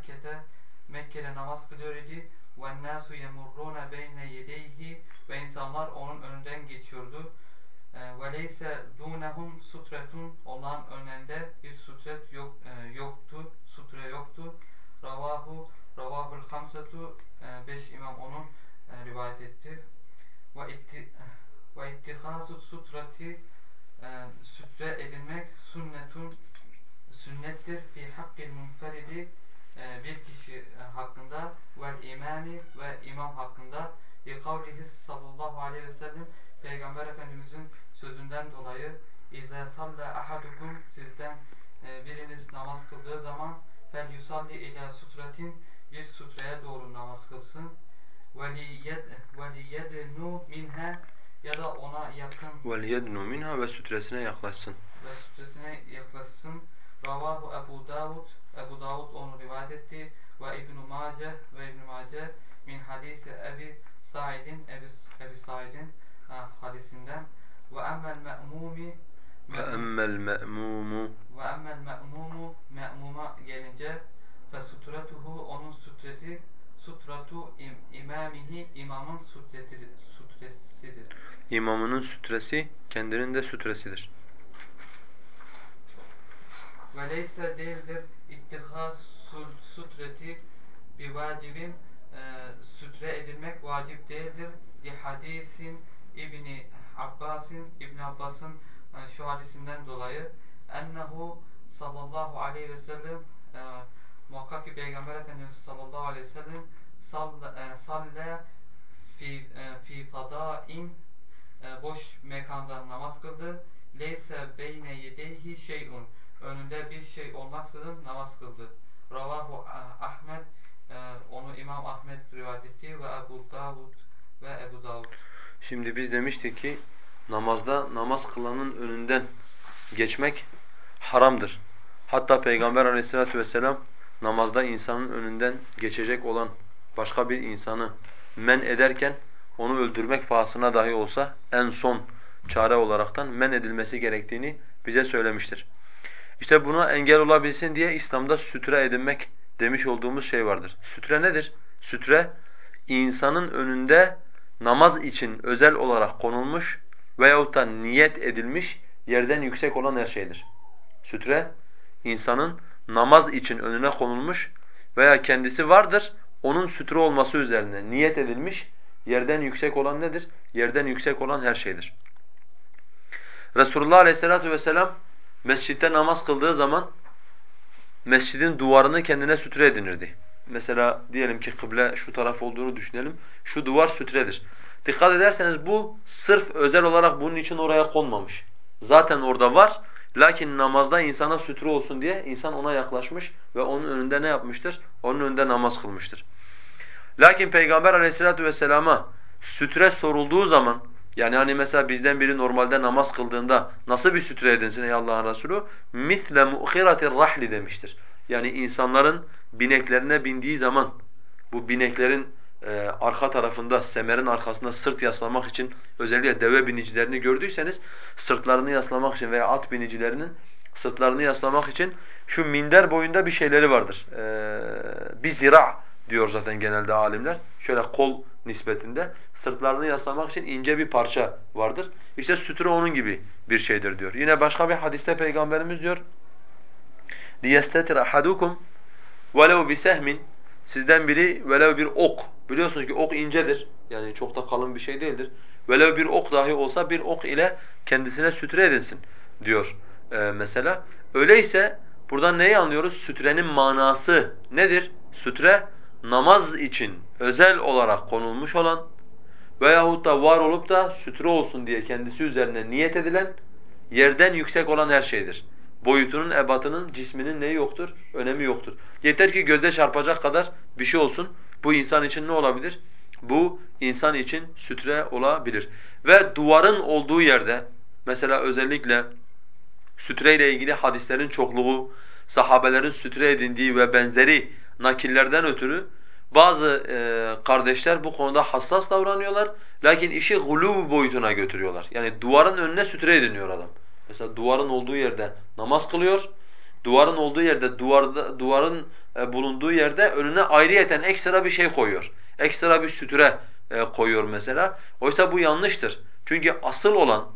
Mekke'de Mekke'de namaz kılıyor idi. وَالنَّاسُ يَمُرُّونَ بَيْنَ يَدَيْهِ Ve insanlar onun önünden geçiyordu. وَلَيْسَ دُونَهُمْ sutretun Onların önünde bir sutret yok, e, yoktu. Sutre yoktu. Ravahu Ravahul Hamsatu e, beş imam onun e, rivayet etti. Ve itti ve ittihasu sutrati e, sütre edinmek sünnetun sünnettir fi hakkil munferidi e, bir kişi e, hakkında vel imami ve imam hakkında li kavlihi sallallahu aleyhi ve sellem Peygamber Efendimizin sözünden dolayı İzâ sallâ ahadukum sizden e, biriniz namaz kıldığı zaman fel yusalli ila sutratin bir sutraya doğru namaz kılsın. Veliyednu minha ya da ona yakın veliyednu minha ve sutresine yaklaşsın. Ve sutresine yaklaşsın. Ravahu Ebu Davud Ebu Davud onu rivayet etti. Ve İbn Mace ve İbn Mace min hadisi Ebi Said'in Ebi, Ebi Said'in hadisinden ve emmel me'mumi ve emmel me'mumu ve emmel me'mumu me'muma gelince ve sutratuhu onun sutreti sutratu im, imamihi imamın sutreti, sutresidir. İmamının sutresi kendinin de sutresidir. Ve leyse değildir ittihas sutreti bir vacibin e, sütre edilmek vacip değildir. Li hadisin İbni Abbas'ın İbn Abbas'ın e, şu hadisinden dolayı ennehu sallallahu aleyhi ve sellem e, Muhakkak ki Peygamber Efendimiz sallallahu aleyhi ve sellem salle e, fi, e, fi fadain e, boş mekanda namaz kıldı. Leyse beyne yedeyhi şeyun önünde bir şey olmaksızın namaz kıldı. Ravahu Ahmet onu İmam Ahmet rivayet etti ve Ebu Davud ve Ebu Davud. Şimdi biz demiştik ki namazda namaz kılanın önünden geçmek haramdır. Hatta Peygamber aleyhissalatu vesselam namazda insanın önünden geçecek olan başka bir insanı men ederken onu öldürmek pahasına dahi olsa en son çare olaraktan men edilmesi gerektiğini bize söylemiştir. İşte buna engel olabilsin diye İslam'da sütre edinmek demiş olduğumuz şey vardır. Sütre nedir? Sütre insanın önünde namaz için özel olarak konulmuş veyahut da niyet edilmiş yerden yüksek olan her şeydir. Sütre insanın namaz için önüne konulmuş veya kendisi vardır, onun sütre olması üzerine niyet edilmiş, yerden yüksek olan nedir? Yerden yüksek olan her şeydir. Resulullah Aleyhisselatü vesselam mescitte namaz kıldığı zaman mescidin duvarını kendine sütre edinirdi. Mesela diyelim ki kıble şu taraf olduğunu düşünelim. Şu duvar sütredir. Dikkat ederseniz bu sırf özel olarak bunun için oraya konmamış. Zaten orada var Lakin namazda insana sütre olsun diye insan ona yaklaşmış ve onun önünde ne yapmıştır? Onun önünde namaz kılmıştır. Lakin Peygamber aleyhissalatu vesselama sütre sorulduğu zaman yani hani mesela bizden biri normalde namaz kıldığında nasıl bir sütre edinsin ey Allah'ın Resulü? مِثْلَ مُؤْخِرَةِ الرَّحْلِ demiştir. Yani insanların bineklerine bindiği zaman bu bineklerin e, arka tarafında, semerin arkasında sırt yaslamak için özellikle deve binicilerini gördüyseniz sırtlarını yaslamak için veya at binicilerinin sırtlarını yaslamak için şu minder boyunda bir şeyleri vardır. E, bir zira diyor zaten genelde alimler. Şöyle kol nispetinde sırtlarını yaslamak için ince bir parça vardır. İşte sütre onun gibi bir şeydir diyor. Yine başka bir hadiste Peygamberimiz diyor لِيَسْتَتِرْ أَحَدُكُمْ وَلَوْ بِسَهْمٍ Sizden biri velev bir ok. Biliyorsunuz ki ok incedir. Yani çok da kalın bir şey değildir. Velev bir ok dahi olsa bir ok ile kendisine sütre edinsin diyor ee, mesela. Öyleyse buradan neyi anlıyoruz? Sütrenin manası nedir? Sütre namaz için özel olarak konulmuş olan veyahut da var olup da sütre olsun diye kendisi üzerine niyet edilen yerden yüksek olan her şeydir. Boyutunun, ebatının, cisminin neyi yoktur? Önemi yoktur. Yeter ki göze çarpacak kadar bir şey olsun. Bu insan için ne olabilir? Bu insan için sütre olabilir. Ve duvarın olduğu yerde mesela özellikle sütre ile ilgili hadislerin çokluğu, sahabelerin sütre edindiği ve benzeri nakillerden ötürü bazı e, kardeşler bu konuda hassas davranıyorlar. Lakin işi guluv boyutuna götürüyorlar. Yani duvarın önüne sütre ediniyor adam. Mesela duvarın olduğu yerde namaz kılıyor. Duvarın olduğu yerde duvarda duvarın e, bulunduğu yerde önüne ayrıyeten ekstra bir şey koyuyor. Ekstra bir sütre e, koyuyor mesela. Oysa bu yanlıştır. Çünkü asıl olan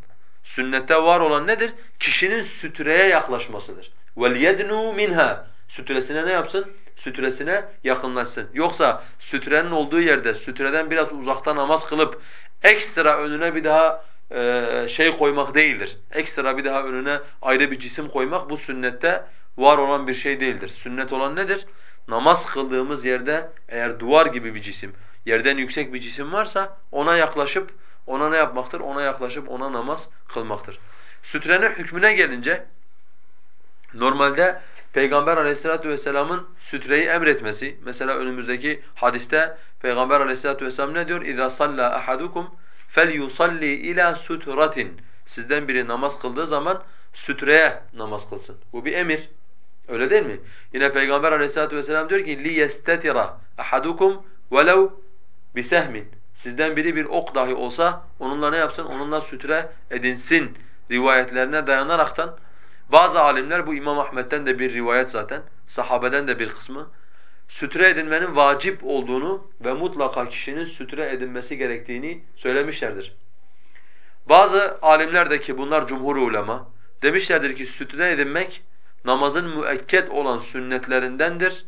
sünnette var olan nedir? Kişinin sütreye yaklaşmasıdır. وَلْيَدْنُوا minha Sütresine ne yapsın? Sütresine yakınlaşsın. Yoksa sütrenin olduğu yerde sütreden biraz uzakta namaz kılıp ekstra önüne bir daha e, şey koymak değildir. Ekstra bir daha önüne ayrı bir cisim koymak bu sünnette var olan bir şey değildir. Sünnet olan nedir? Namaz kıldığımız yerde eğer duvar gibi bir cisim, yerden yüksek bir cisim varsa ona yaklaşıp ona ne yapmaktır? Ona yaklaşıp ona namaz kılmaktır. Sütrenin hükmüne gelince normalde Peygamber aleyhissalatu vesselamın sütreyi emretmesi, mesela önümüzdeki hadiste Peygamber aleyhissalatu vesselam ne diyor? اِذَا صَلَّى أَحَدُكُمْ فَلْيُصَلِّ ila sutratin. Sizden biri namaz kıldığı zaman sütreye namaz kılsın. Bu bir emir. Öyle değil mi? Yine Peygamber aleyhissalatu vesselam diyor ki لِيَسْتَتِرَ أَحَدُكُمْ وَلَوْ بِسَهْمٍ Sizden biri bir ok dahi olsa onunla ne yapsın? Onunla sütre edinsin rivayetlerine dayanaraktan bazı alimler bu İmam Ahmed'den de bir rivayet zaten, sahabeden de bir kısmı sütre edinmenin vacip olduğunu ve mutlaka kişinin sütre edinmesi gerektiğini söylemişlerdir. Bazı alimler de ki bunlar cumhur ulema demişlerdir ki sütre edinmek namazın müekket olan sünnetlerindendir.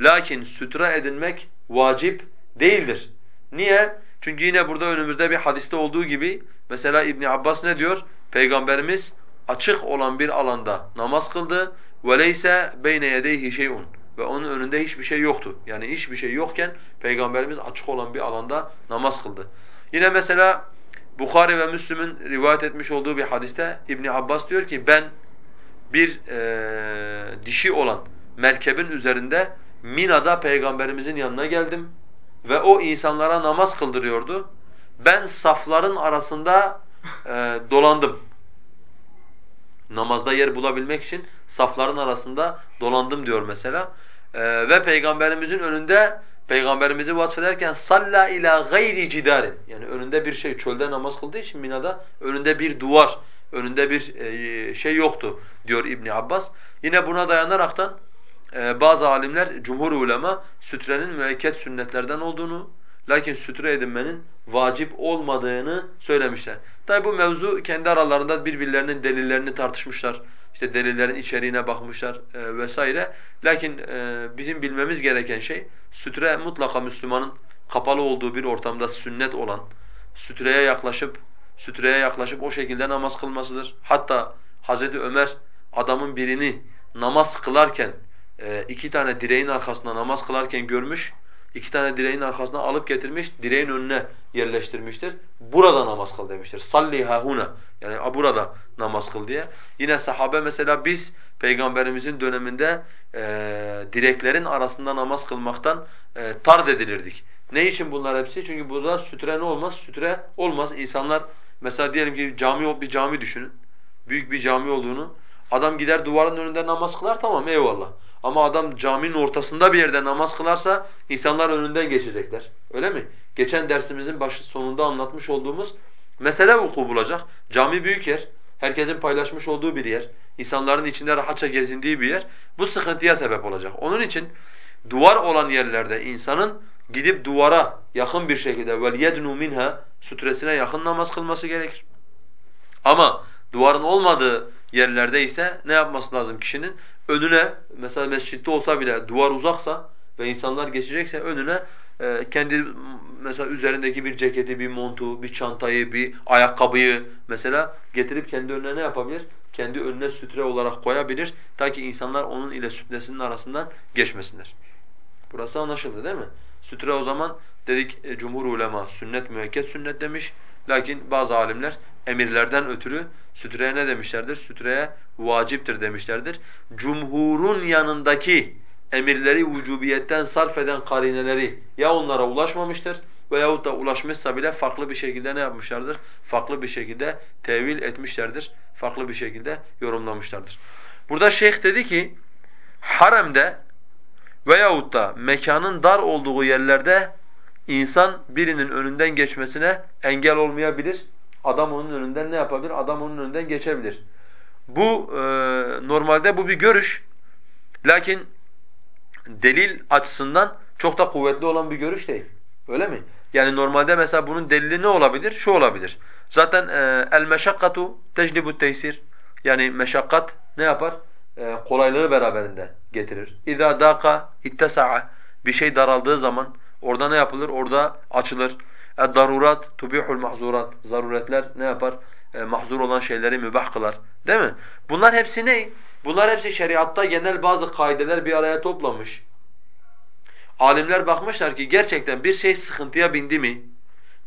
Lakin sütre edinmek vacip değildir. Niye? Çünkü yine burada önümüzde bir hadiste olduğu gibi mesela İbn Abbas ne diyor? Peygamberimiz açık olan bir alanda namaz kıldı. وَلَيْسَ بَيْنَ يَدَيْهِ شَيْءٌ Ve onun önünde hiçbir şey yoktu. Yani hiçbir şey yokken Peygamberimiz açık olan bir alanda namaz kıldı. Yine mesela Bukhari ve Müslüm'ün rivayet etmiş olduğu bir hadiste İbn Abbas diyor ki ben bir e, dişi olan merkebin üzerinde Mina'da Peygamberimizin yanına geldim ve o insanlara namaz kıldırıyordu. Ben safların arasında e, dolandım namazda yer bulabilmek için safların arasında dolandım diyor mesela. Ee, ve peygamberimizin önünde peygamberimizi vasfederken salla ila gayri cidarin yani önünde bir şey çölde namaz kıldığı için Mina'da önünde bir duvar, önünde bir e, şey yoktu diyor İbn Abbas. Yine buna dayanaraktan e, bazı alimler cumhur ulema sütrenin müekket sünnetlerden olduğunu Lakin sütre edinmenin vacip olmadığını söylemişler. Tabi bu mevzu kendi aralarında birbirlerinin delillerini tartışmışlar. İşte delillerin içeriğine bakmışlar e, vesaire. Lakin e, bizim bilmemiz gereken şey sütre mutlaka Müslümanın kapalı olduğu bir ortamda sünnet olan, sütreye yaklaşıp sütreye yaklaşıp o şekilde namaz kılmasıdır. Hatta Hazreti Ömer adamın birini namaz kılarken e, iki tane direğin arkasında namaz kılarken görmüş iki tane direğin arkasına alıp getirmiş, direğin önüne yerleştirmiştir. Burada namaz kıl demiştir. Salli huna. Yani burada namaz kıl diye. Yine sahabe mesela biz peygamberimizin döneminde e, direklerin arasında namaz kılmaktan e, tard edilirdik. Ne için bunlar hepsi? Çünkü burada sütre ne olmaz? Sütre olmaz. İnsanlar mesela diyelim ki cami bir cami düşünün. Büyük bir cami olduğunu. Adam gider duvarın önünde namaz kılar tamam eyvallah. Ama adam caminin ortasında bir yerde namaz kılarsa insanlar önünden geçecekler. Öyle mi? Geçen dersimizin başı sonunda anlatmış olduğumuz mesele vuku bulacak. Cami büyük yer. Herkesin paylaşmış olduğu bir yer. İnsanların içinde rahatça gezindiği bir yer. Bu sıkıntıya sebep olacak. Onun için duvar olan yerlerde insanın gidip duvara yakın bir şekilde yednu minha sütresine yakın namaz kılması gerekir. Ama duvarın olmadığı yerlerde ise ne yapması lazım kişinin? Önüne mesela mescitte olsa bile duvar uzaksa ve insanlar geçecekse önüne e, kendi mesela üzerindeki bir ceketi, bir montu, bir çantayı, bir ayakkabıyı mesela getirip kendi önüne ne yapabilir? Kendi önüne sütre olarak koyabilir ta ki insanlar onun ile sütresinin arasından geçmesinler. Burası anlaşıldı değil mi? Sütre o zaman dedik e, cumhur ulema sünnet müekket sünnet demiş. Lakin bazı alimler emirlerden ötürü sütreye ne demişlerdir? Sütreye vaciptir demişlerdir. Cumhurun yanındaki emirleri vücubiyetten sarf eden karineleri ya onlara ulaşmamıştır veyahut da ulaşmışsa bile farklı bir şekilde ne yapmışlardır? Farklı bir şekilde tevil etmişlerdir. Farklı bir şekilde yorumlamışlardır. Burada şeyh dedi ki haremde veyahut da mekanın dar olduğu yerlerde insan birinin önünden geçmesine engel olmayabilir. Adam onun önünden ne yapabilir? Adam onun önünden geçebilir. Bu e, normalde bu bir görüş. Lakin delil açısından çok da kuvvetli olan bir görüş değil. Öyle mi? Yani normalde mesela bunun delili ne olabilir? Şu olabilir. Zaten e, el meşakkatu teclibu teysir. Yani meşakkat ne yapar? E, kolaylığı beraberinde getirir. İza daqa ittesa'a. Bir şey daraldığı zaman orada ne yapılır? Orada açılır. Darurat tubihul mahzurat. Zaruretler ne yapar? E, mahzur olan şeyleri mübah kılar. Değil mi? Bunlar hepsi ne? Bunlar hepsi şeriatta genel bazı kaideler bir araya toplamış. Alimler bakmışlar ki gerçekten bir şey sıkıntıya bindi mi?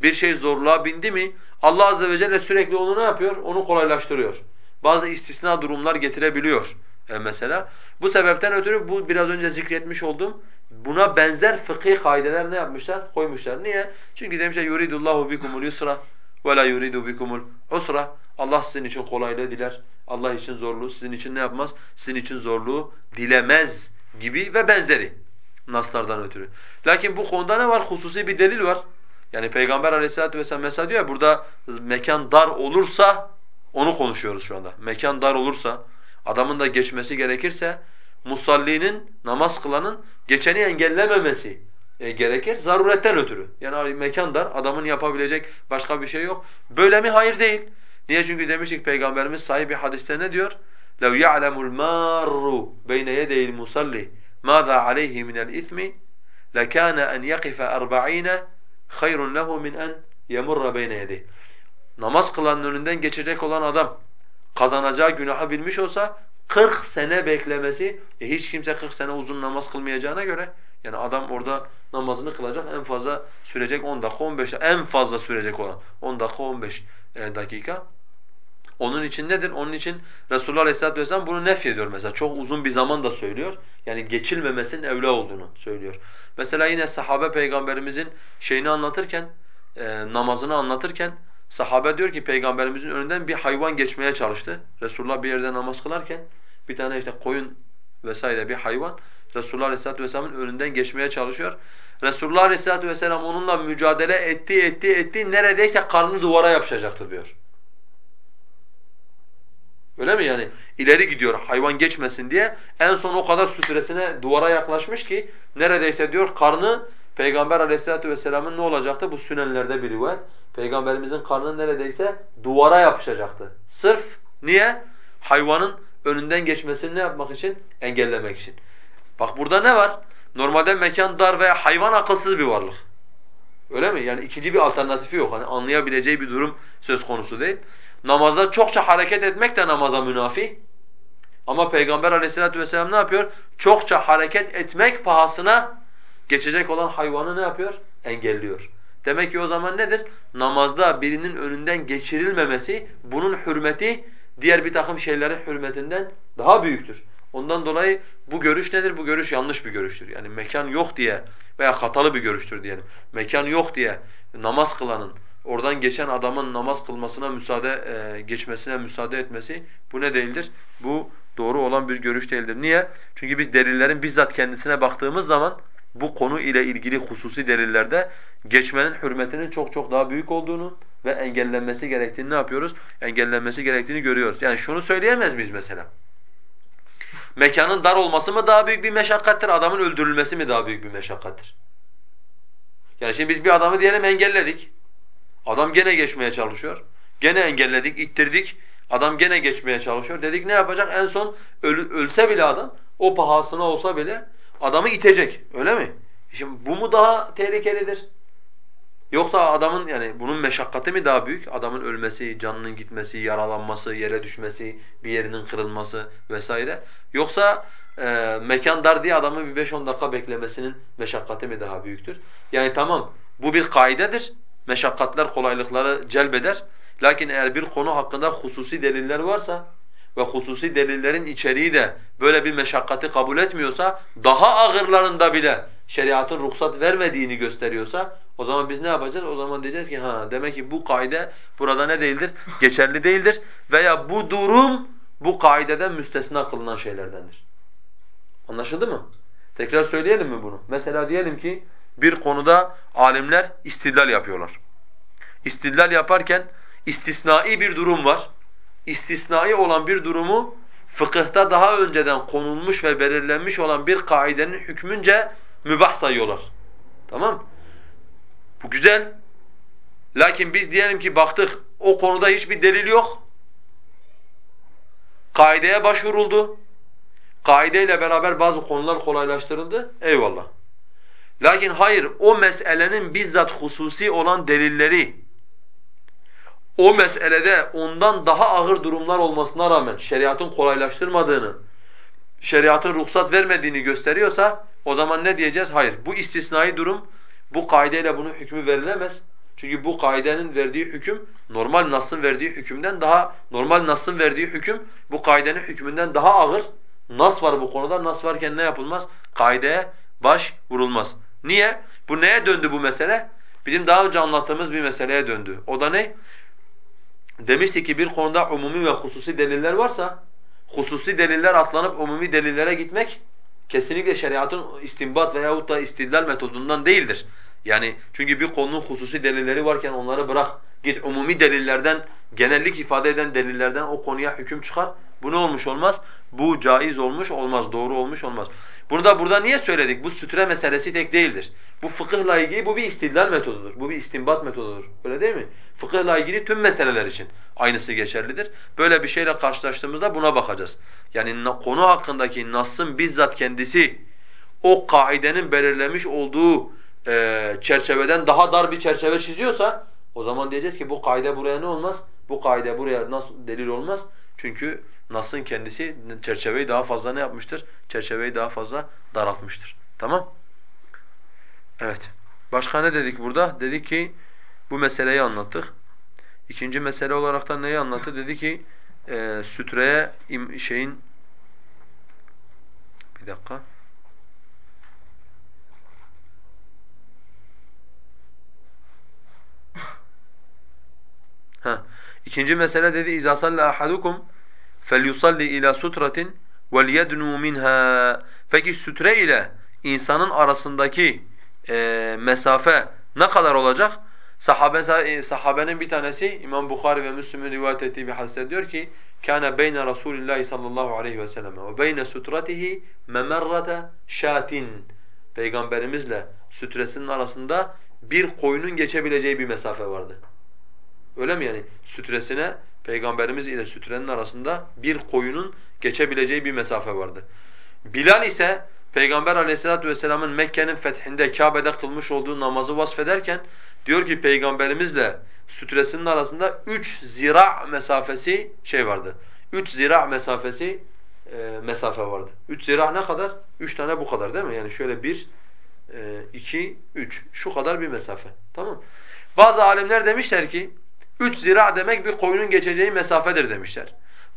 Bir şey zorluğa bindi mi? Allah azze ve celle sürekli onu ne yapıyor? Onu kolaylaştırıyor. Bazı istisna durumlar getirebiliyor e mesela. Bu sebepten ötürü bu biraz önce zikretmiş olduğum buna benzer fıkhi kaideler ne yapmışlar? Koymuşlar. Niye? Çünkü demişler yuridullahu bikumul yusra ve la yuridu bikumul usra. Allah sizin için kolaylığı diler. Allah için zorluğu sizin için ne yapmaz? Sizin için zorluğu dilemez gibi ve benzeri naslardan ötürü. Lakin bu konuda ne var? Hususi bir delil var. Yani Peygamber Aleyhisselatü vesselam mesela diyor ya burada mekan dar olursa onu konuşuyoruz şu anda. Mekan dar olursa adamın da geçmesi gerekirse musallinin, namaz kılanın geçeni engellememesi e, gerekir. Zaruretten ötürü. Yani mekan dar, adamın yapabilecek başka bir şey yok. Böyle mi? Hayır değil. Niye? Çünkü demiştik Peygamberimiz sahih bir hadiste ne diyor? لَوْ يَعْلَمُ الْمَارُّ بَيْنَ يَدَيِ الْمُصَلِّ مَاذَا عَلَيْهِ مِنَ الْإِثْمِ لَكَانَ أَنْ يَقِفَ أَرْبَعِينَ خَيْرٌ لَهُ مِنْ أَنْ يَمُرَّ بَيْنَ يَدَيْهِ Namaz kılanın önünden geçecek olan adam kazanacağı günahı bilmiş olsa 40 sene beklemesi, e hiç kimse 40 sene uzun namaz kılmayacağına göre yani adam orada namazını kılacak en fazla sürecek 10 dakika 15 dakika en fazla sürecek olan 10 dakika 15 e, dakika. Onun için nedir? Onun için Resulullah Aleyhisselatü Vesselam bunu nef ediyor mesela. Çok uzun bir zaman da söylüyor. Yani geçilmemesinin evla olduğunu söylüyor. Mesela yine sahabe peygamberimizin şeyini anlatırken, e, namazını anlatırken sahabe diyor ki peygamberimizin önünden bir hayvan geçmeye çalıştı. Resulullah bir yerde namaz kılarken bir tane işte koyun vesaire bir hayvan Resulullah Aleyhisselatü Vesselam'ın önünden geçmeye çalışıyor. Resulullah Aleyhisselatü Vesselam onunla mücadele etti, etti, etti. Neredeyse karnı duvara yapışacaktı diyor. Öyle mi yani? İleri gidiyor hayvan geçmesin diye. En son o kadar süresine duvara yaklaşmış ki neredeyse diyor karnı Peygamber Aleyhisselatü vesselamın ne olacaktı? Bu sünenlerde bir rivayet. Peygamberimizin karnı neredeyse duvara yapışacaktı. Sırf niye? Hayvanın önünden geçmesini ne yapmak için? Engellemek için. Bak burada ne var? Normalde mekan dar veya hayvan akılsız bir varlık. Öyle mi? Yani ikinci bir alternatifi yok. Hani anlayabileceği bir durum söz konusu değil. Namazda çokça hareket etmek de namaza münafi. Ama Peygamber aleyhissalatu vesselam ne yapıyor? Çokça hareket etmek pahasına geçecek olan hayvanı ne yapıyor? Engelliyor. Demek ki o zaman nedir? Namazda birinin önünden geçirilmemesi, bunun hürmeti diğer bir takım şeylerin hürmetinden daha büyüktür. Ondan dolayı bu görüş nedir? Bu görüş yanlış bir görüştür. Yani mekan yok diye veya hatalı bir görüştür diyelim. Mekan yok diye namaz kılanın, oradan geçen adamın namaz kılmasına müsaade e, geçmesine müsaade etmesi bu ne değildir? Bu doğru olan bir görüş değildir. Niye? Çünkü biz delillerin bizzat kendisine baktığımız zaman bu konu ile ilgili hususi delillerde geçmenin hürmetinin çok çok daha büyük olduğunu ve engellenmesi gerektiğini ne yapıyoruz? Engellenmesi gerektiğini görüyoruz. Yani şunu söyleyemez miyiz mesela? Mekanın dar olması mı daha büyük bir meşakkattir, adamın öldürülmesi mi daha büyük bir meşakkattir? Yani şimdi biz bir adamı diyelim engelledik. Adam gene geçmeye çalışıyor. Gene engelledik, ittirdik. Adam gene geçmeye çalışıyor. Dedik ne yapacak? En son öl ölse bile adam, o pahasına olsa bile adamı itecek. Öyle mi? Şimdi bu mu daha tehlikelidir? Yoksa adamın yani bunun meşakkati mi daha büyük? Adamın ölmesi, canının gitmesi, yaralanması, yere düşmesi, bir yerinin kırılması vesaire. Yoksa e, mekan dar diye adamın bir 5-10 dakika beklemesinin meşakkati mi daha büyüktür? Yani tamam bu bir kaidedir. Meşakkatler kolaylıkları celbeder. Lakin eğer bir konu hakkında hususi deliller varsa ve hususi delillerin içeriği de böyle bir meşakkati kabul etmiyorsa, daha ağırlarında bile şeriatın ruhsat vermediğini gösteriyorsa o zaman biz ne yapacağız? O zaman diyeceğiz ki ha demek ki bu kaide burada ne değildir? Geçerli değildir veya bu durum bu kaideden müstesna kılınan şeylerdendir. Anlaşıldı mı? Tekrar söyleyelim mi bunu? Mesela diyelim ki bir konuda alimler istidlal yapıyorlar. İstidlal yaparken istisnai bir durum var. İstisnai olan bir durumu fıkıhta daha önceden konulmuş ve belirlenmiş olan bir kaidenin hükmünce mübah sayıyorlar. Tamam Bu güzel. Lakin biz diyelim ki baktık o konuda hiçbir delil yok. Kaideye başvuruldu. Kaideyle beraber bazı konular kolaylaştırıldı. Eyvallah. Lakin hayır o meselenin bizzat hususi olan delilleri o meselede ondan daha ağır durumlar olmasına rağmen şeriatın kolaylaştırmadığını, şeriatın ruhsat vermediğini gösteriyorsa o zaman ne diyeceğiz? Hayır. Bu istisnai durum bu kaideyle bunun hükmü verilemez. Çünkü bu kaidenin verdiği hüküm normal Nas'ın verdiği hükümden daha normal Nas'ın verdiği hüküm bu kaidenin hükmünden daha ağır. Nas var bu konuda. Nas varken ne yapılmaz? Kaideye baş vurulmaz. Niye? Bu neye döndü bu mesele? Bizim daha önce anlattığımız bir meseleye döndü. O da ne? Demişti ki bir konuda umumi ve hususi deliller varsa hususi deliller atlanıp umumi delillere gitmek kesinlikle şeriatın istinbat veyahut da istidlal metodundan değildir. Yani çünkü bir konunun hususi delilleri varken onları bırak git umumi delillerden genellik ifade eden delillerden o konuya hüküm çıkar. Bu ne olmuş olmaz? Bu caiz olmuş olmaz, doğru olmuş olmaz. Bunu da burada niye söyledik? Bu sütre meselesi tek değildir. Bu fıkıhla ilgili bu bir istidlal metodudur. Bu bir istinbat metodudur. Öyle değil mi? Fıkıhla ilgili tüm meseleler için aynısı geçerlidir. Böyle bir şeyle karşılaştığımızda buna bakacağız. Yani konu hakkındaki Nas'ın bizzat kendisi o kaidenin belirlemiş olduğu e, çerçeveden daha dar bir çerçeve çiziyorsa o zaman diyeceğiz ki bu kaide buraya ne olmaz? Bu kaide buraya nasıl delil olmaz? Çünkü Nas'ın kendisi çerçeveyi daha fazla ne yapmıştır? Çerçeveyi daha fazla daraltmıştır. Tamam? Evet. Başka ne dedik burada? Dedik ki bu meseleyi anlattık. İkinci mesele olarak da neyi anlattı? Dedi ki e, sütreye im, şeyin bir dakika. Ha. İkinci mesele dedi iza salla ahadukum felyusalli ila sutratin وَلْيَدْنُوا minha. Peki sütre ile insanın arasındaki e, mesafe ne kadar olacak? Sahabe, e, sahabenin bir tanesi İmam Bukhari ve Müslim'in rivayet ettiği bir hadiste diyor ki kana beyne Rasulillah sallallahu aleyhi ve sellem ve beyne sutratihi memerrate şatin. Peygamberimizle sütresinin arasında bir koyunun geçebileceği bir mesafe vardı. Öyle mi yani? Sütresine Peygamberimiz ile sütrenin arasında bir koyunun geçebileceği bir mesafe vardı. Bilal ise Peygamber aleyhissalatu vesselamın Mekke'nin fethinde Kabe'de kılmış olduğu namazı vasfederken diyor ki Peygamberimizle sütresinin arasında üç zira mesafesi şey vardı. Üç zira mesafesi e, mesafe vardı. Üç zira ne kadar? Üç tane bu kadar değil mi? Yani şöyle bir, e, iki, üç. Şu kadar bir mesafe. Tamam Bazı alimler demişler ki üç zira demek bir koyunun geçeceği mesafedir demişler.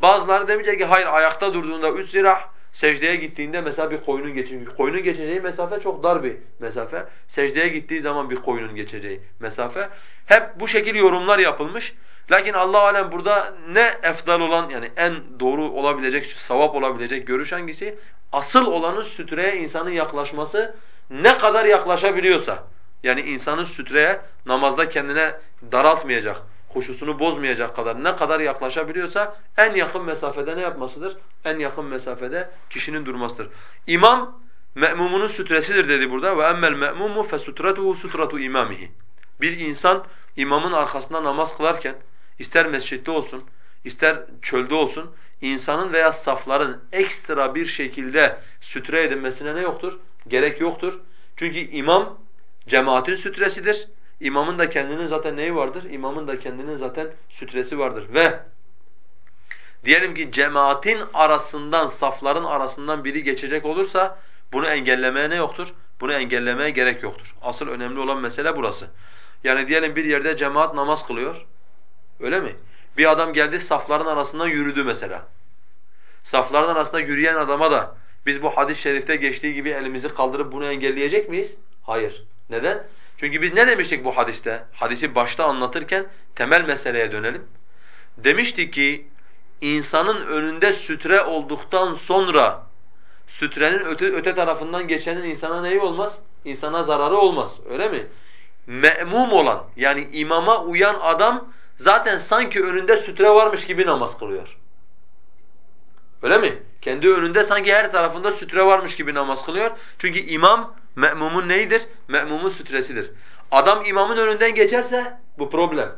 Bazıları demişler ki hayır ayakta durduğunda üç zira, secdeye gittiğinde mesela bir koyunun geçeceği, koyunun geçeceği mesafe çok dar bir mesafe. Secdeye gittiği zaman bir koyunun geçeceği mesafe. Hep bu şekilde yorumlar yapılmış. Lakin Allah alem burada ne efdal olan yani en doğru olabilecek, savap olabilecek görüş hangisi? Asıl olanın sütreye insanın yaklaşması ne kadar yaklaşabiliyorsa. Yani insanın sütreye namazda kendine daraltmayacak, huşusunu bozmayacak kadar ne kadar yaklaşabiliyorsa en yakın mesafede ne yapmasıdır? En yakın mesafede kişinin durmasıdır. İmam me'mumunun sütresidir dedi burada ve emmel me'mumu fesutretuhu sutratu imamihi. Bir insan imamın arkasında namaz kılarken ister mescitte olsun, ister çölde olsun insanın veya safların ekstra bir şekilde sütre edilmesine ne yoktur? Gerek yoktur. Çünkü imam cemaatin sütresidir. İmamın da kendinin zaten neyi vardır? İmamın da kendinin zaten sütresi vardır. Ve diyelim ki cemaatin arasından, safların arasından biri geçecek olursa bunu engellemeye ne yoktur? Bunu engellemeye gerek yoktur. Asıl önemli olan mesele burası. Yani diyelim bir yerde cemaat namaz kılıyor. Öyle mi? Bir adam geldi safların arasından yürüdü mesela. Safların arasında yürüyen adama da biz bu hadis-i şerifte geçtiği gibi elimizi kaldırıp bunu engelleyecek miyiz? Hayır. Neden? Çünkü biz ne demiştik bu hadiste? Hadisi başta anlatırken temel meseleye dönelim. Demiştik ki insanın önünde sütre olduktan sonra sütrenin öte, öte tarafından geçenin insana neyi olmaz? İnsana zararı olmaz. Öyle mi? Me'mum olan yani imama uyan adam zaten sanki önünde sütre varmış gibi namaz kılıyor. Öyle mi? Kendi önünde sanki her tarafında sütre varmış gibi namaz kılıyor. Çünkü imam me'mumun neyidir? Me'mumun sütresidir. Adam imamın önünden geçerse bu problem.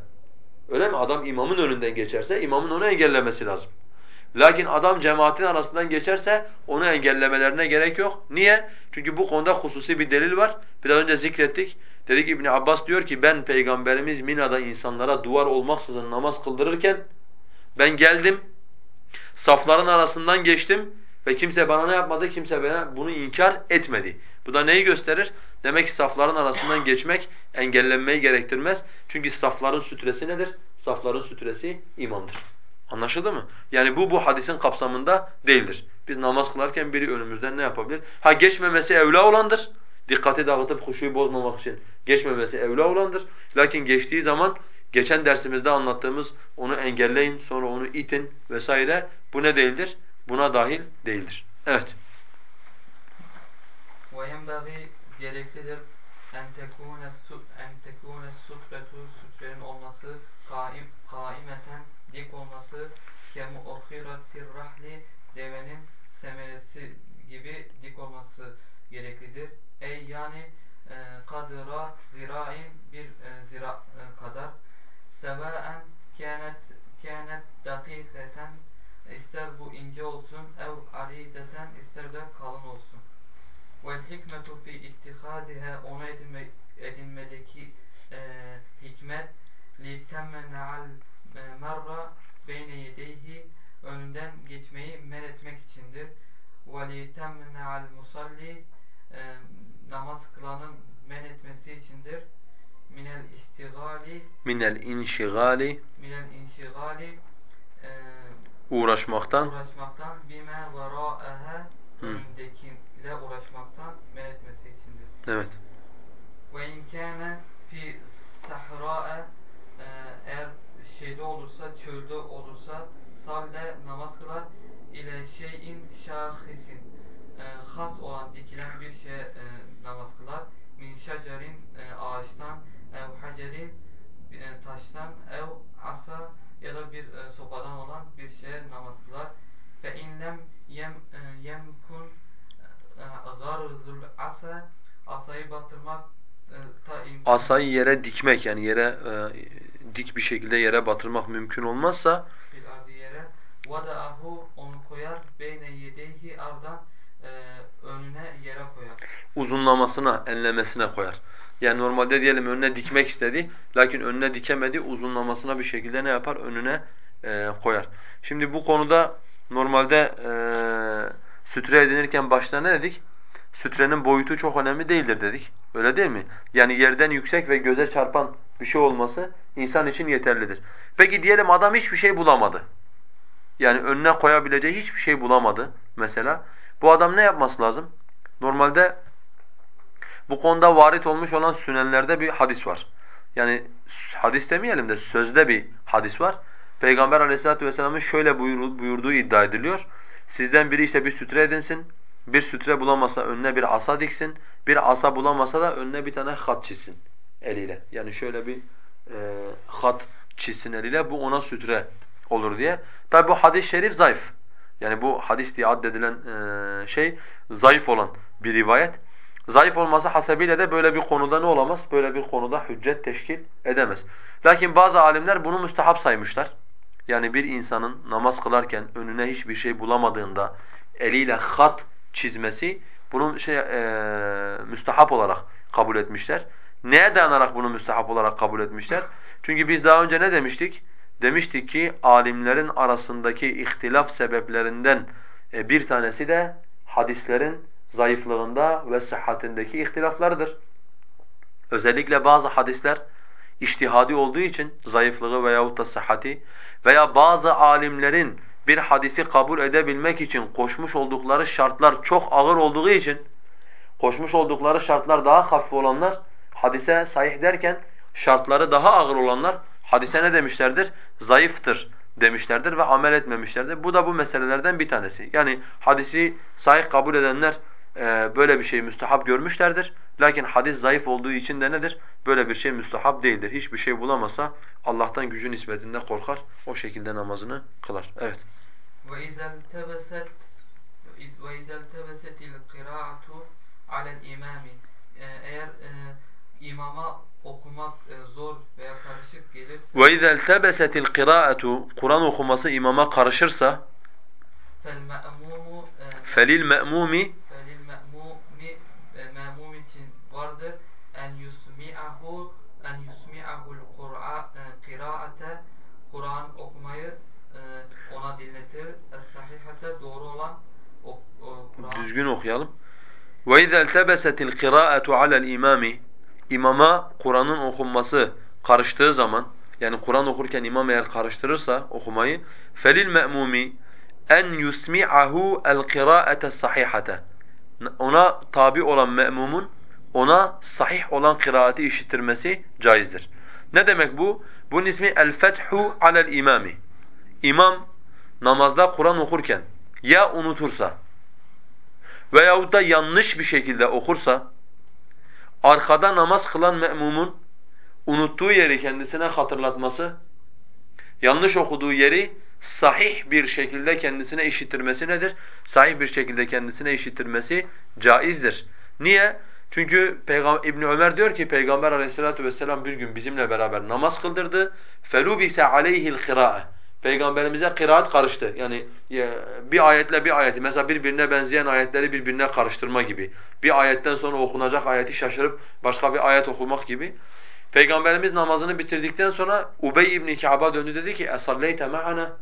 Öyle mi? Adam imamın önünden geçerse imamın onu engellemesi lazım. Lakin adam cemaatin arasından geçerse onu engellemelerine gerek yok. Niye? Çünkü bu konuda hususi bir delil var. Biraz önce zikrettik. Dedik İbn Abbas diyor ki ben peygamberimiz Mina'da insanlara duvar olmaksızın namaz kıldırırken ben geldim Safların arasından geçtim ve kimse bana ne yapmadı? Kimse bana bunu inkar etmedi. Bu da neyi gösterir? Demek ki safların arasından geçmek engellenmeyi gerektirmez. Çünkü safların sütresi nedir? Safların sütresi imandır. Anlaşıldı mı? Yani bu bu hadisin kapsamında değildir. Biz namaz kılarken biri önümüzden ne yapabilir? Ha geçmemesi evla olandır. Dikkati dağıtıp huşuyu bozmamak için geçmemesi evla olandır. Lakin geçtiği zaman Geçen dersimizde anlattığımız onu engelleyin, sonra onu itin vesaire bu ne değildir? Buna dahil değildir. Evet. وَيَنْبَغِي gereklidir en tekune en tekune sutretu sutrenin olması kaim kaimeten dik olması kemu ohiratir rahli devenin semeresi gibi dik olması gereklidir. Ey yani e, kadıra zirain bir e, zira e, kadar sevaen kânet kânet dakiketen ister bu ince olsun ev arideten ister de kalın olsun. Vel hikmetu fi ittihaziha onu edinme, edinmedeki e, hikmet li temmena'al merra beyne yedeyhi önünden geçmeyi men etmek içindir. Ve li temmena'al musalli e, namaz kılanın men etmesi içindir. minel istigali minel inşigali minel inşigali e, uğraşmaktan. uğraşmaktan. bime vara'ehe önündekiyle uğraşmaktan men etmesi içindir. Evet. Ve inkâne fi sahra'e e, eğer şeyde olursa, çölde olursa salle namaz kılar ile şeyin şahisin e, has olan dikilen bir şey e, namaz kılar min şecerin e, ağaçtan ev hacerin e, taştan ev asa ya da bir e, sopadan olan bir şeye namaz kılar. Fe inlem yem e, yemkun garzul asa asayı batırmak. Asayı yere dikmek yani yere e, dik bir şekilde yere batırmak mümkün olmazsa yere vada'ahu onu koyar beyne yedeyhi ardan önüne yere koyar. Uzunlamasına, enlemesine koyar. Yani normalde diyelim önüne dikmek istedi. Lakin önüne dikemedi. Uzunlamasına bir şekilde ne yapar? Önüne e, koyar. Şimdi bu konuda normalde e, sütre edinirken başta ne dedik? Sütrenin boyutu çok önemli değildir dedik. Öyle değil mi? Yani yerden yüksek ve göze çarpan bir şey olması insan için yeterlidir. Peki diyelim adam hiçbir şey bulamadı. Yani önüne koyabileceği hiçbir şey bulamadı mesela. Bu adam ne yapması lazım? Normalde bu konuda varit olmuş olan sünenlerde bir hadis var. Yani hadis demeyelim de sözde bir hadis var. Peygamber aleyhissalatu vesselamın şöyle buyurduğu iddia ediliyor. Sizden biri işte bir sütre edinsin, bir sütre bulamasa önüne bir asa diksin, bir asa bulamasa da önüne bir tane hat çizsin eliyle. Yani şöyle bir e, hat çizsin eliyle bu ona sütre olur diye. Tabi bu hadis-i şerif zayıf. Yani bu hadis diye addedilen e, şey zayıf olan bir rivayet. Zayıf olması hasebiyle de böyle bir konuda ne olamaz? Böyle bir konuda hüccet teşkil edemez. Lakin bazı alimler bunu müstehap saymışlar. Yani bir insanın namaz kılarken önüne hiçbir şey bulamadığında eliyle hat çizmesi bunu şey e, müstehap olarak kabul etmişler. Neye dayanarak bunu müstehap olarak kabul etmişler? Çünkü biz daha önce ne demiştik? Demiştik ki alimlerin arasındaki ihtilaf sebeplerinden e, bir tanesi de hadislerin zayıflığında ve sıhhatindeki ihtilaflardır. Özellikle bazı hadisler iştihadi olduğu için zayıflığı veyahut da sıhhati veya bazı alimlerin bir hadisi kabul edebilmek için koşmuş oldukları şartlar çok ağır olduğu için koşmuş oldukları şartlar daha hafif olanlar hadise sahih derken şartları daha ağır olanlar hadise ne demişlerdir? Zayıftır demişlerdir ve amel etmemişlerdir. Bu da bu meselelerden bir tanesi. Yani hadisi sahih kabul edenler böyle bir şey müstehap görmüşlerdir. Lakin hadis zayıf olduğu için de nedir? Böyle bir şey müstehap değildir. Hiçbir şey bulamasa Allah'tan gücü nispetinde korkar. O şekilde namazını kılar. Evet. وَإِذَا الْتَبَسَتْ وَإِذَا الْتَبَسَتِ الْقِرَاءَةُ عَلَى الْإِمَامِ Eğer e, imama okumak e, zor veya karışık gelirse وَإِذَا الْتَبَسَتِ الْقِرَاءَةُ Kur'an okuması imama karışırsa فَالْمَأْمُومُ فَلِلْمَأْمُومِ فَلِلْمَأْمُومِ Kur'an okumayı e, ona dinletir. Es-sahihate doğru olan Kur'an. Düzgün okuyalım. Ve izâ iltebesetil kırâetu alel imami İmama Kur'an'ın okunması karıştığı zaman yani Kur'an okurken imam eğer karıştırırsa okumayı felil me'mumi en yusmi'ahu el kıraate sahihate ona tabi olan me'mumun ona sahih olan kıraati işittirmesi caizdir. Ne demek bu? Bunun ismi el-fethu alel imami. İmam namazda Kur'an okurken ya unutursa veyahut da yanlış bir şekilde okursa arkada namaz kılan me'mumun unuttuğu yeri kendisine hatırlatması, yanlış okuduğu yeri sahih bir şekilde kendisine işittirmesi nedir? Sahih bir şekilde kendisine işittirmesi caizdir. Niye? Çünkü İbn Ömer diyor ki Peygamber Aleyhissalatu vesselam bir gün bizimle beraber namaz kıldırdı. Felubise aleyhi'l kırae. Peygamberimize kıraat karıştı. Yani bir ayetle bir ayeti mesela birbirine benzeyen ayetleri birbirine karıştırma gibi. Bir ayetten sonra okunacak ayeti şaşırıp başka bir ayet okumak gibi. Peygamberimiz namazını bitirdikten sonra Ubey ibn Ka'b'a döndü dedi ki "Esalleyte ma'ana?"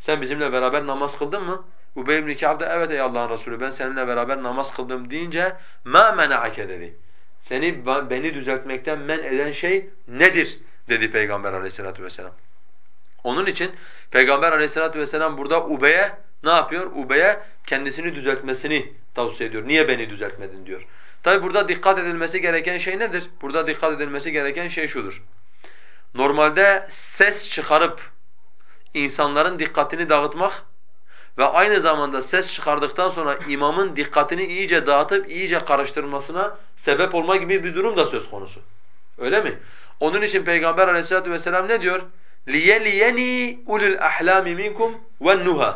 Sen bizimle beraber namaz kıldın mı? Ubey ibn Ka'b da evet ey Allah'ın Resulü ben seninle beraber namaz kıldım deyince ma mena'ake dedi. Seni beni düzeltmekten men eden şey nedir? dedi Peygamber Aleyhissalatu vesselam. Onun için Peygamber Aleyhissalatu vesselam burada Ubey'e ne yapıyor? Ubey'e kendisini düzeltmesini tavsiye ediyor. Niye beni düzeltmedin diyor. Tabi burada dikkat edilmesi gereken şey nedir? Burada dikkat edilmesi gereken şey şudur. Normalde ses çıkarıp insanların dikkatini dağıtmak ve aynı zamanda ses çıkardıktan sonra imamın dikkatini iyice dağıtıp iyice karıştırmasına sebep olma gibi bir durum da söz konusu. Öyle mi? Onun için Peygamber Aleyhisselatü vesselam ne diyor? لِيَلِيَنِي ulul ahlami minkum وَالنُّهَا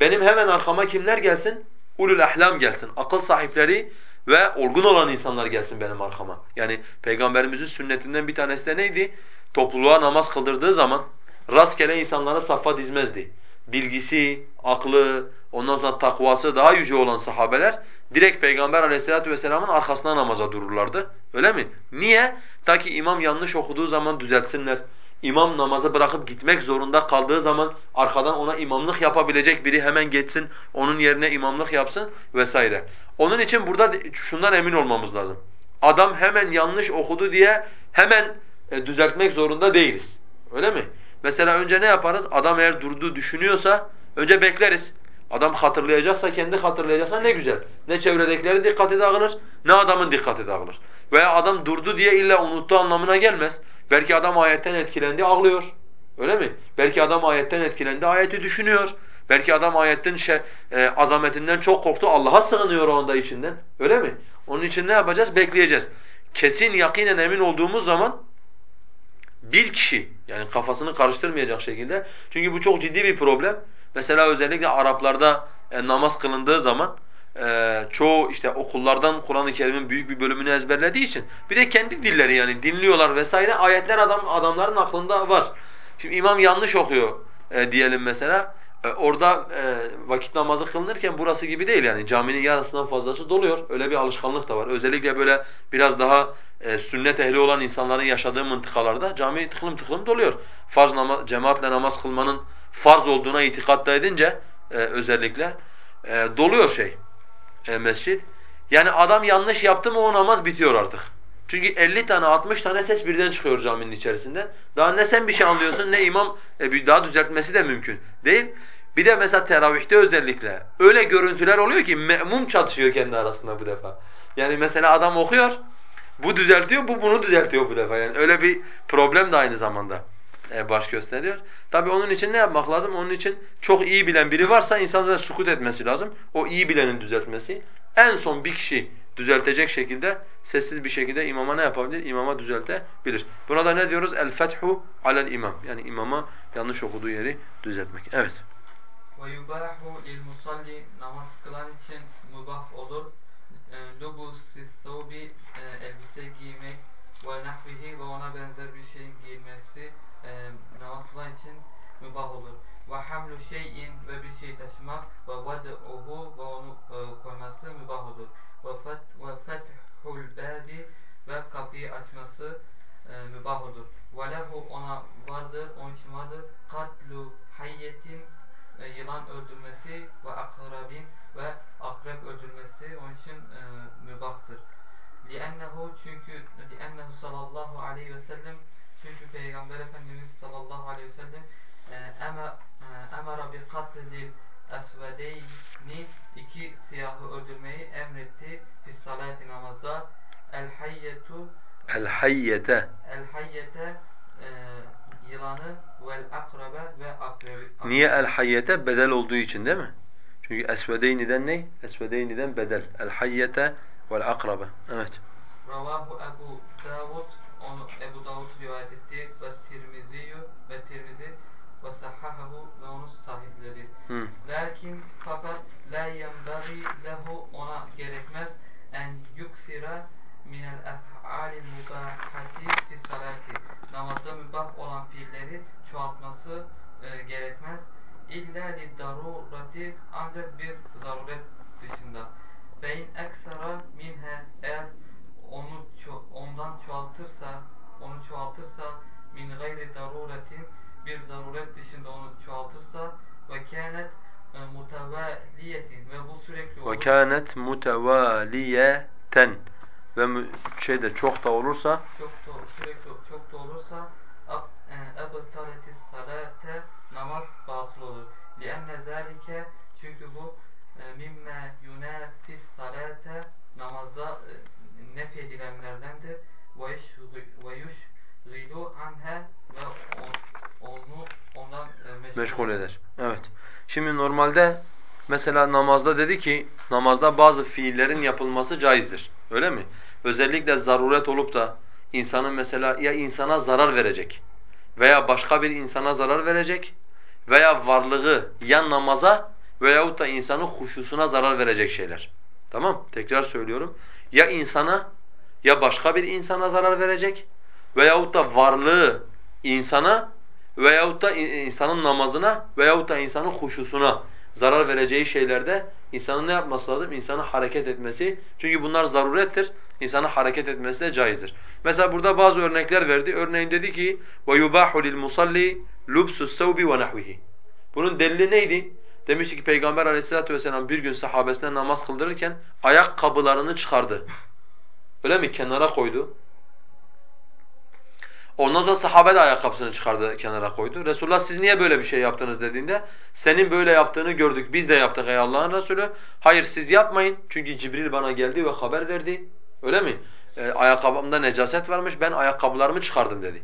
Benim hemen arkama kimler gelsin? Ulul ahlam gelsin. Akıl sahipleri ve olgun olan insanlar gelsin benim arkama. Yani Peygamberimizin sünnetinden bir tanesi de neydi? Topluluğa namaz kıldırdığı zaman rastgele insanları saffa dizmezdi. Bilgisi, aklı, ondan sonra takvası daha yüce olan sahabeler direkt Peygamber aleyhissalatu vesselamın arkasına namaza dururlardı. Öyle mi? Niye? Ta ki imam yanlış okuduğu zaman düzeltsinler. İmam namazı bırakıp gitmek zorunda kaldığı zaman arkadan ona imamlık yapabilecek biri hemen geçsin, onun yerine imamlık yapsın vesaire. Onun için burada şundan emin olmamız lazım. Adam hemen yanlış okudu diye hemen e, düzeltmek zorunda değiliz. Öyle mi? Mesela önce ne yaparız? Adam eğer durdu düşünüyorsa önce bekleriz. Adam hatırlayacaksa, kendi hatırlayacaksa ne güzel. Ne çevredekilerin dikkati dağılır, ne adamın dikkati dağılır. Veya adam durdu diye illa unuttu anlamına gelmez. Belki adam ayetten etkilendi, ağlıyor. Öyle mi? Belki adam ayetten etkilendi, ayeti düşünüyor. Belki adam ayetin şey, e, azametinden çok korktu, Allah'a sığınıyor o anda içinden. Öyle mi? Onun için ne yapacağız? Bekleyeceğiz. Kesin yakinen emin olduğumuz zaman bir kişi yani kafasını karıştırmayacak şekilde çünkü bu çok ciddi bir problem. Mesela özellikle Araplarda e, namaz kılındığı zaman e, çoğu işte okullardan Kur'an-ı Kerim'in büyük bir bölümünü ezberlediği için bir de kendi dilleri yani dinliyorlar vesaire ayetler adam adamların aklında var. Şimdi imam yanlış okuyor e, diyelim mesela. E, orada e, vakit namazı kılınırken burası gibi değil yani caminin yarısından fazlası doluyor. Öyle bir alışkanlık da var. Özellikle böyle biraz daha e, sünnet ehli olan insanların yaşadığı mıntıkalarda cami tıklım tıklım doluyor. Farz namaz, cemaatle namaz kılmanın farz olduğuna itikatta edince özellikle doluyor şey mescid. Yani adam yanlış yaptı mı o namaz bitiyor artık. Çünkü 50 tane 60 tane ses birden çıkıyor caminin içerisinde. Daha ne sen bir şey anlıyorsun ne imam e, daha düzeltmesi de mümkün değil. Bir de mesela teravihte özellikle öyle görüntüler oluyor ki me'mum çatışıyor kendi arasında bu defa. Yani mesela adam okuyor, bu düzeltiyor, bu bunu düzeltiyor bu defa. Yani öyle bir problem de aynı zamanda e, baş gösteriyor. Tabii onun için ne yapmak lazım? Onun için çok iyi bilen biri varsa insan zaten sukut etmesi lazım. O iyi bilenin düzeltmesi. En son bir kişi düzeltecek şekilde sessiz bir şekilde imama ne yapabilir? İmama düzeltebilir. Buna da ne diyoruz? El fethu alel imam. Yani imama yanlış okuduğu yeri düzeltmek. Evet. Ve yubahu lil namaz kılan için mübah olur. E, Lubusis savbi e, elbise giymek ve nahvihi ve ona benzer bir şeyin giyilmesi e, namaz kılan için mübah olur. Ve hamlu şeyin ve bir şey taşımak ve vad'uhu ve onu koyması mübah olur Ve, fet, ve fethul babi ve kapıyı açması e, mübah olur. Ve lehu ona vardır, onun için vardır. Katlu hayyetin e, yılan öldürmesi ve akrabin ve akrep öldürmesi onun için e, mübahtır. لِأَنَّهُ çünkü لِأَنَّهُ sallallahu aleyhi ve sellem çünkü Peygamber Efendimiz sallallahu aleyhi ve sellem emara bi katlil esvedeyni iki siyahı öldürmeyi emretti fissalati namazda el hayyetu el hayyete el hayyete e, yılanı vel akrabe ve akrebi. Niye el hayyete? Bedel olduğu için değil mi? Çünkü esvedeyni'den ne? Esvedeyni'den bedel. El hayyete vel akrabe. Evet. Ravahu Ebu Davud onu Ebu Davud rivayet etti ve Tirmizi ve Tirmizi ve sahhahu ve onun sahipleri. Hı. Lakin fakat la yenbagi lehu ona gerekmez en yuksira minel ef'alil mubahati fi salati. Namazda mübah olan fiilleri çoğaltması e, gerekmez. İlla li darurati ancak bir zaruret dışında. Fe in eksara minhe eğer onu ondan çoğaltırsa onu çoğaltırsa min gayri daruretin bir zaruret dışında onu çoğaltırsa ve kânet e, mutevaliyetin ve bu sürekli olur. Ve kânet mutevaliyeten ve şeyde çok da olursa çok da sürekli çok da olursa ebtaleti salate namaz batıl olur. Lienne zalike çünkü bu e, mimme yunafis salate namazda e, nef edilenlerdendir. Ve yushgilu anha ve onu ondan e, meşgul, meşgul eder. Evet. Şimdi normalde mesela namazda dedi ki namazda bazı fiillerin yapılması caizdir. Öyle mi? Özellikle zaruret olup da insanın mesela ya insana zarar verecek veya başka bir insana zarar verecek veya varlığı ya namaza veyahut da insanın huşusuna zarar verecek şeyler. Tamam? Tekrar söylüyorum. Ya insana ya başka bir insana zarar verecek veyahut da varlığı insana veyahut da insanın namazına veyahut da insanın huşusuna zarar vereceği şeylerde insanın ne yapması lazım? İnsanın hareket etmesi. Çünkü bunlar zarurettir. İnsanın hareket etmesi de caizdir. Mesela burada bazı örnekler verdi. Örneğin dedi ki وَيُبَاحُ لِلْمُصَلِّي لُبْسُ السَّوْبِ وَنَحْوِهِ Bunun delili neydi? Demişti ki Peygamber aleyhissalatu vesselam bir gün sahabesine namaz kıldırırken ayakkabılarını çıkardı. Öyle mi? Kenara koydu. Ondan sonra sahabe de ayakkabısını çıkardı kenara koydu. Resulullah siz niye böyle bir şey yaptınız dediğinde senin böyle yaptığını gördük biz de yaptık ey Allah'ın Resulü. Hayır siz yapmayın çünkü Cibril bana geldi ve haber verdi. Öyle mi? E, ayakkabımda necaset varmış ben ayakkabılarımı çıkardım dedi.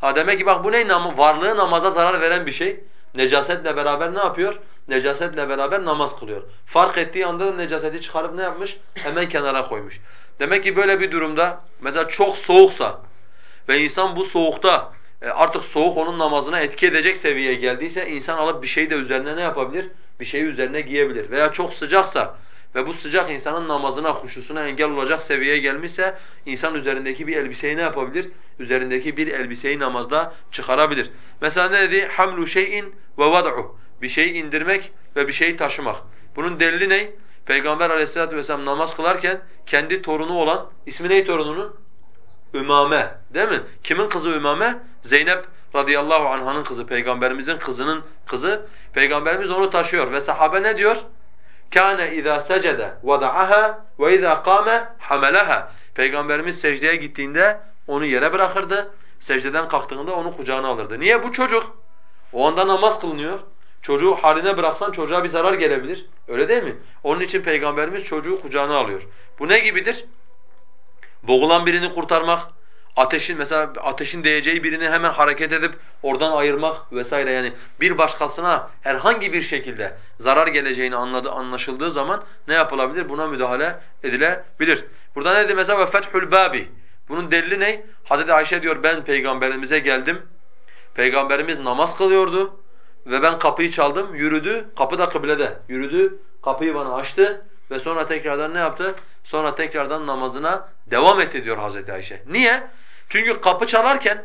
Ha demek ki bak bu ne? Varlığı namaza zarar veren bir şey. Necasetle beraber ne yapıyor? Necasetle beraber namaz kılıyor. Fark ettiği anda da necaseti çıkarıp ne yapmış? Hemen kenara koymuş. Demek ki böyle bir durumda mesela çok soğuksa ve insan bu soğukta e, artık soğuk onun namazına etki edecek seviyeye geldiyse insan alıp bir şeyi de üzerine ne yapabilir? Bir şeyi üzerine giyebilir. Veya çok sıcaksa ve bu sıcak insanın namazına, huşusuna engel olacak seviyeye gelmişse insan üzerindeki bir elbiseyi ne yapabilir? Üzerindeki bir elbiseyi namazda çıkarabilir. Mesela ne dedi? Hamlu şeyin ve. Bir şeyi indirmek ve bir şeyi taşımak. Bunun delili ne? Peygamber aleyhissalatu vesselam namaz kılarken kendi torunu olan, ismi ne torununun? Ümame değil mi? Kimin kızı Ümame? Zeynep radıyallahu anh'ın kızı, peygamberimizin kızının kızı. Peygamberimiz onu taşıyor ve sahabe ne diyor? Kâne izâ secede vada'aha ve izâ kâme hamelaha. Peygamberimiz secdeye gittiğinde onu yere bırakırdı. Secdeden kalktığında onu kucağına alırdı. Niye? Bu çocuk. O anda namaz kılınıyor. Çocuğu haline bıraksan çocuğa bir zarar gelebilir. Öyle değil mi? Onun için Peygamberimiz çocuğu kucağına alıyor. Bu ne gibidir? Boğulan birini kurtarmak, ateşin mesela ateşin değeceği birini hemen hareket edip oradan ayırmak vesaire yani bir başkasına herhangi bir şekilde zarar geleceğini anladı anlaşıldığı zaman ne yapılabilir? Buna müdahale edilebilir. Burada ne dedi mesela ve babi. Bunun delili ne? Hazreti Ayşe diyor ben peygamberimize geldim. Peygamberimiz namaz kılıyordu ve ben kapıyı çaldım. Yürüdü. Kapı da kıblede. Yürüdü. Kapıyı bana açtı ve sonra tekrardan ne yaptı? Sonra tekrardan namazına devam etti diyor Hazreti Ayşe. Niye? Çünkü kapı çalarken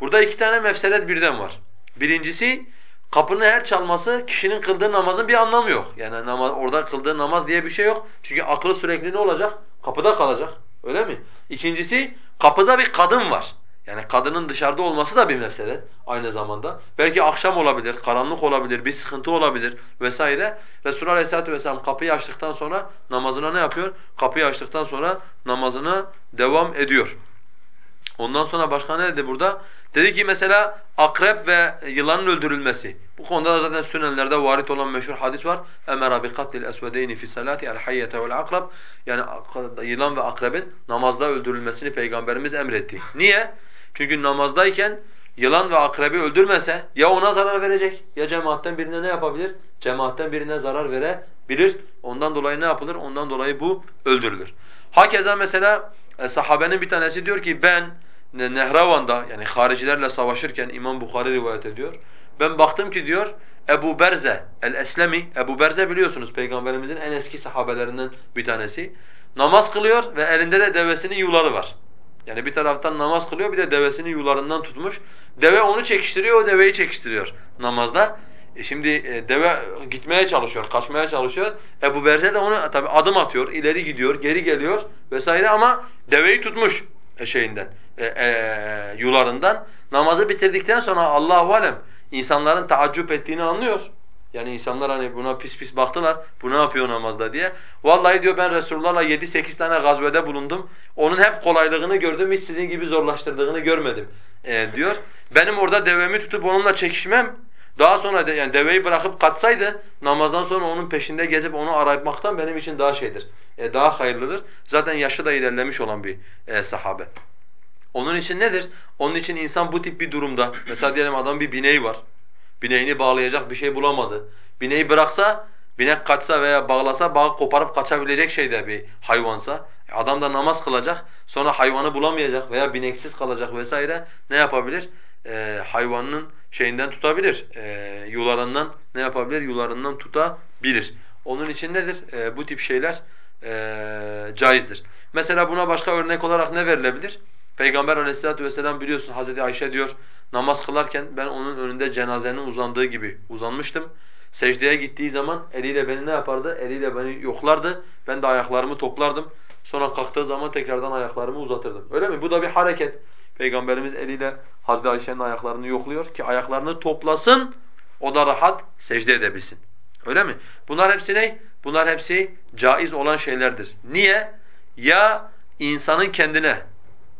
burada iki tane mefselet birden var. Birincisi kapının her çalması kişinin kıldığı namazın bir anlamı yok. Yani namaz, orada kıldığı namaz diye bir şey yok. Çünkü aklı sürekli ne olacak? Kapıda kalacak. Öyle mi? İkincisi kapıda bir kadın var. Yani kadının dışarıda olması da bir mesele aynı zamanda. Belki akşam olabilir, karanlık olabilir, bir sıkıntı olabilir vesaire. Resulullah Aleyhisselatü Vesselam kapıyı açtıktan sonra namazına ne yapıyor? Kapıyı açtıktan sonra namazına devam ediyor. Ondan sonra başka ne dedi burada? Dedi ki mesela akrep ve yılanın öldürülmesi. Bu konuda da zaten sünenlerde varit olan meşhur hadis var. Emara bi katlil esvedeyni fi salati el hayyete vel. Yani yılan ve akrebin namazda öldürülmesini peygamberimiz emretti. Niye? Çünkü namazdayken yılan ve akrebi öldürmese ya ona zarar verecek ya cemaatten birine ne yapabilir? Cemaatten birine zarar verebilir. Ondan dolayı ne yapılır? Ondan dolayı bu öldürülür. Hakeza mesela e, sahabenin bir tanesi diyor ki ben Nehravan'da yani haricilerle savaşırken İmam Bukhari rivayet ediyor. Ben baktım ki diyor Ebu Berze el-Eslemi, Ebu Berze biliyorsunuz peygamberimizin en eski sahabelerinden bir tanesi. Namaz kılıyor ve elinde de devesinin yuları var. Yani bir taraftan namaz kılıyor bir de devesini yularından tutmuş. Deve onu çekiştiriyor, o deveyi çekiştiriyor namazda. E şimdi e, deve gitmeye çalışıyor, kaçmaya çalışıyor. Ebu Berze de onu tabi adım atıyor, ileri gidiyor, geri geliyor vesaire ama deveyi tutmuş e, şeyinden, e, e, yularından. Namazı bitirdikten sonra Allahu alem insanların taaccüp ettiğini anlıyor. Yani insanlar hani buna pis pis baktılar. Bu ne yapıyor namazda diye. Vallahi diyor ben Resulullah'la 7-8 tane gazvede bulundum. Onun hep kolaylığını gördüm. Hiç sizin gibi zorlaştırdığını görmedim e, diyor. Benim orada devemi tutup onunla çekişmem daha sonra de, yani deveyi bırakıp kaçsaydı namazdan sonra onun peşinde gezip onu aramaktan benim için daha şeydir. E, daha hayırlıdır. Zaten yaşı da ilerlemiş olan bir e, sahabe. Onun için nedir? Onun için insan bu tip bir durumda mesela diyelim adam bir bineği var. Bineğini bağlayacak bir şey bulamadı. Bineği bıraksa, binek kaçsa veya bağlasa bağı koparıp kaçabilecek şeyde bir hayvansa e, adam da namaz kılacak sonra hayvanı bulamayacak veya bineksiz kalacak vesaire ne yapabilir? Ee, hayvanının şeyinden tutabilir, ee, yularından ne yapabilir? Yularından tutabilir. Onun için nedir? Ee, bu tip şeyler ee, caizdir. Mesela buna başka örnek olarak ne verilebilir? Peygamber aleyhissalatu vesselam biliyorsun Hazreti Ayşe diyor namaz kılarken ben onun önünde cenazenin uzandığı gibi uzanmıştım. Secdeye gittiği zaman eliyle beni ne yapardı? Eliyle beni yoklardı. Ben de ayaklarımı toplardım. Sonra kalktığı zaman tekrardan ayaklarımı uzatırdım. Öyle mi? Bu da bir hareket. Peygamberimiz eliyle Hazreti Ayşe'nin ayaklarını yokluyor ki ayaklarını toplasın, o da rahat secde edebilsin. Öyle mi? Bunlar hepsi ne? Bunlar hepsi caiz olan şeylerdir. Niye? Ya insanın kendine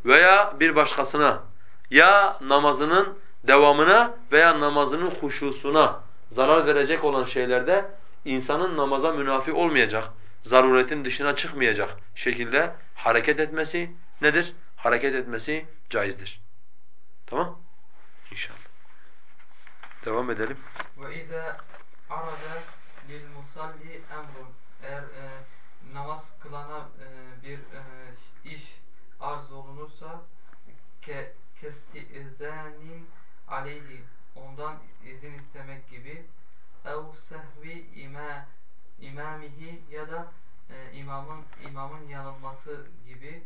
veya bir başkasına ya namazının devamına veya namazının huşusuna zarar verecek olan şeylerde insanın namaza münafi olmayacak, zaruretin dışına çıkmayacak şekilde hareket etmesi nedir? Hareket etmesi caizdir. Tamam? İnşallah. Devam edelim. وَإِذَا عَرَضَ لِلْمُصَلِّ اَمْرٌ Eğer e, namaz kılana e, bir e, iş arz olunursa ke kestizânin aleyhi ondan izin istemek gibi ev sehvi imâ, imamihi ya da e, imamın imamın yanılması gibi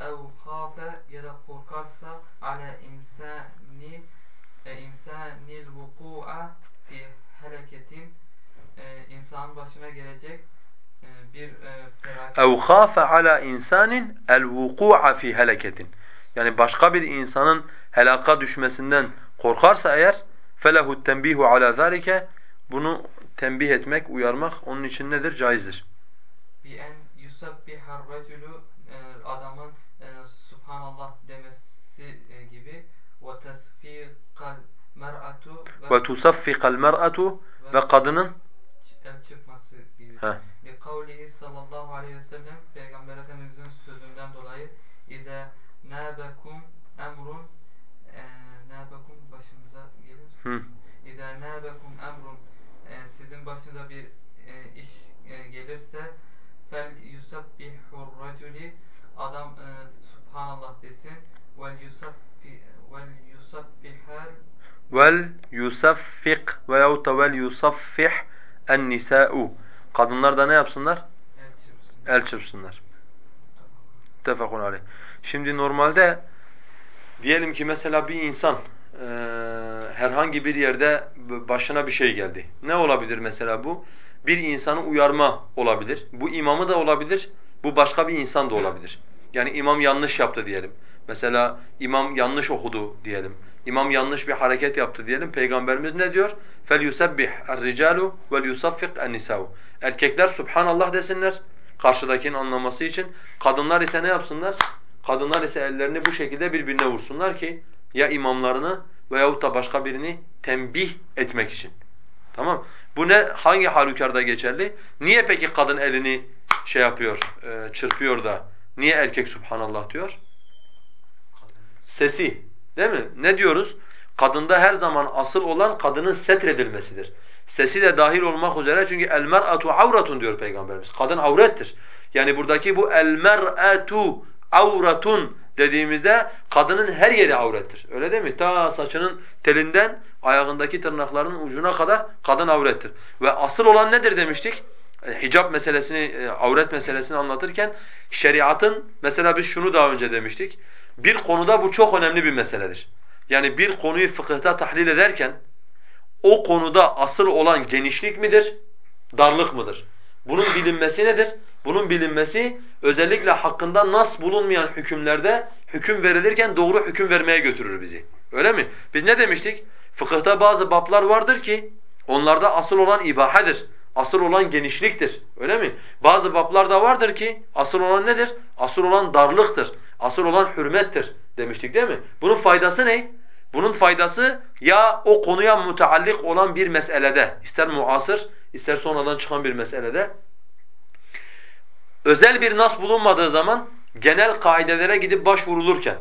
ev hafe ya da korkarsa ale insani e, insanil vuku'a fi hareketin e, insanın başına gelecek e, bir e, felaket. Ev hafe ala insanin el vuku'a fi heleketin Yani başka bir insanın helaka düşmesinden korkarsa eğer فَلَهُ التَّنْبِيهُ عَلَى ذَٰلِكَ Bunu tembih etmek, uyarmak onun için nedir? Caizdir. bi en yusabbihar raculu e, adamın e, subhanallah demesi e, gibi ve tesfikal mer'atu ve, وَتُصَفِّقَ الْمَرْأَةُ Ve kadının el çıkması gibi. Heh. Li kavlihi sallallahu aleyhi ve sellem Peygamber Efendimizin sözünden dolayı İze nâbekum emrun e, nâbekum başımıza gelir. Hı. İze nâbekum emrun e, sizin başınıza bir e, iş e, gelirse fel yusabbihur raculi adam e, subhanallah desin vel yusabbi vel yusabbihal vel yusaffik veyahut da vel yusaffih en nisa'u. Kadınlar da ne yapsınlar? el çırpsın. El çırpsınlar. Tefakun aleyh. Şimdi normalde diyelim ki mesela bir insan eee, herhangi bir yerde b- başına bir şey geldi. Ne olabilir mesela bu? Bir insanı uyarma olabilir. Bu imamı da olabilir. Bu başka bir insan da olabilir. Yani imam yanlış yaptı diyelim. Mesela imam yanlış okudu diyelim. İmam yanlış bir hareket yaptı diyelim. Peygamberimiz ne diyor? فَلْيُسَبِّحْ الرِّجَالُ وَلْيُسَفِّقْ النِّسَاءُ Erkekler Subhanallah desinler karşıdakinin anlaması için. Kadınlar ise ne yapsınlar? Kadınlar ise ellerini bu şekilde birbirine vursunlar ki ya imamlarını veyahut da başka birini tembih etmek için. Tamam? Bu ne hangi halükarda geçerli? Niye peki kadın elini şey yapıyor, e, çırpıyor da niye erkek subhanallah diyor? Sesi. Değil mi? Ne diyoruz? Kadında her zaman asıl olan kadının setredilmesidir. Sesi de dahil olmak üzere çünkü el mer'atu avratun diyor peygamberimiz. Kadın avrettir. Yani buradaki bu el mer'atu avratun dediğimizde kadının her yeri avrettir. Öyle değil mi? Ta saçının telinden ayağındaki tırnaklarının ucuna kadar kadın avrettir. Ve asıl olan nedir demiştik? E, Hicap meselesini, e, avret meselesini anlatırken şeriatın mesela biz şunu daha önce demiştik. Bir konuda bu çok önemli bir meseledir. Yani bir konuyu fıkıhta tahlil ederken o konuda asıl olan genişlik midir, darlık mıdır? Bunun bilinmesi nedir? Bunun bilinmesi özellikle hakkında nas bulunmayan hükümlerde hüküm verilirken doğru hüküm vermeye götürür bizi. Öyle mi? Biz ne demiştik? Fıkıhta bazı bablar vardır ki onlarda asıl olan ibahedir. Asıl olan genişliktir. Öyle mi? Bazı bablar da vardır ki asıl olan nedir? Asıl olan darlıktır. Asıl olan hürmettir demiştik değil mi? Bunun faydası ne? Bunun faydası ya o konuya müteallik olan bir meselede, ister muasır, ister sonradan çıkan bir meselede özel bir nas bulunmadığı zaman genel kaidelere gidip başvurulurken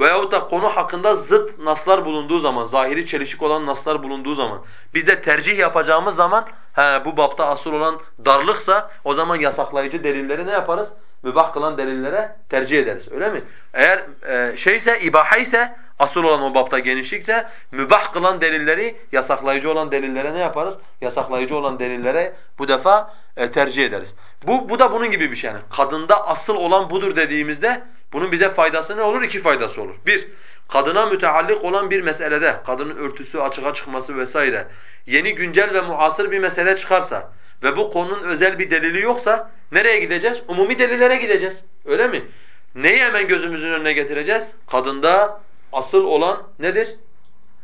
veyahut da konu hakkında zıt naslar bulunduğu zaman, zahiri çelişik olan naslar bulunduğu zaman biz de tercih yapacağımız zaman he, bu bapta asıl olan darlıksa o zaman yasaklayıcı delilleri ne yaparız? Mübah kılan delillere tercih ederiz. Öyle mi? Eğer e, şeyse, ibaha ise asıl olan o bapta genişlikse mübah kılan delilleri yasaklayıcı olan delillere ne yaparız? Yasaklayıcı olan delillere bu defa e, tercih ederiz. Bu, bu da bunun gibi bir şey yani. Kadında asıl olan budur dediğimizde bunun bize faydası ne olur? İki faydası olur. Bir, kadına müteallik olan bir meselede, kadının örtüsü açığa çıkması vesaire, yeni güncel ve muasır bir mesele çıkarsa ve bu konunun özel bir delili yoksa nereye gideceğiz? Umumi delillere gideceğiz. Öyle mi? Neyi hemen gözümüzün önüne getireceğiz? Kadında asıl olan nedir?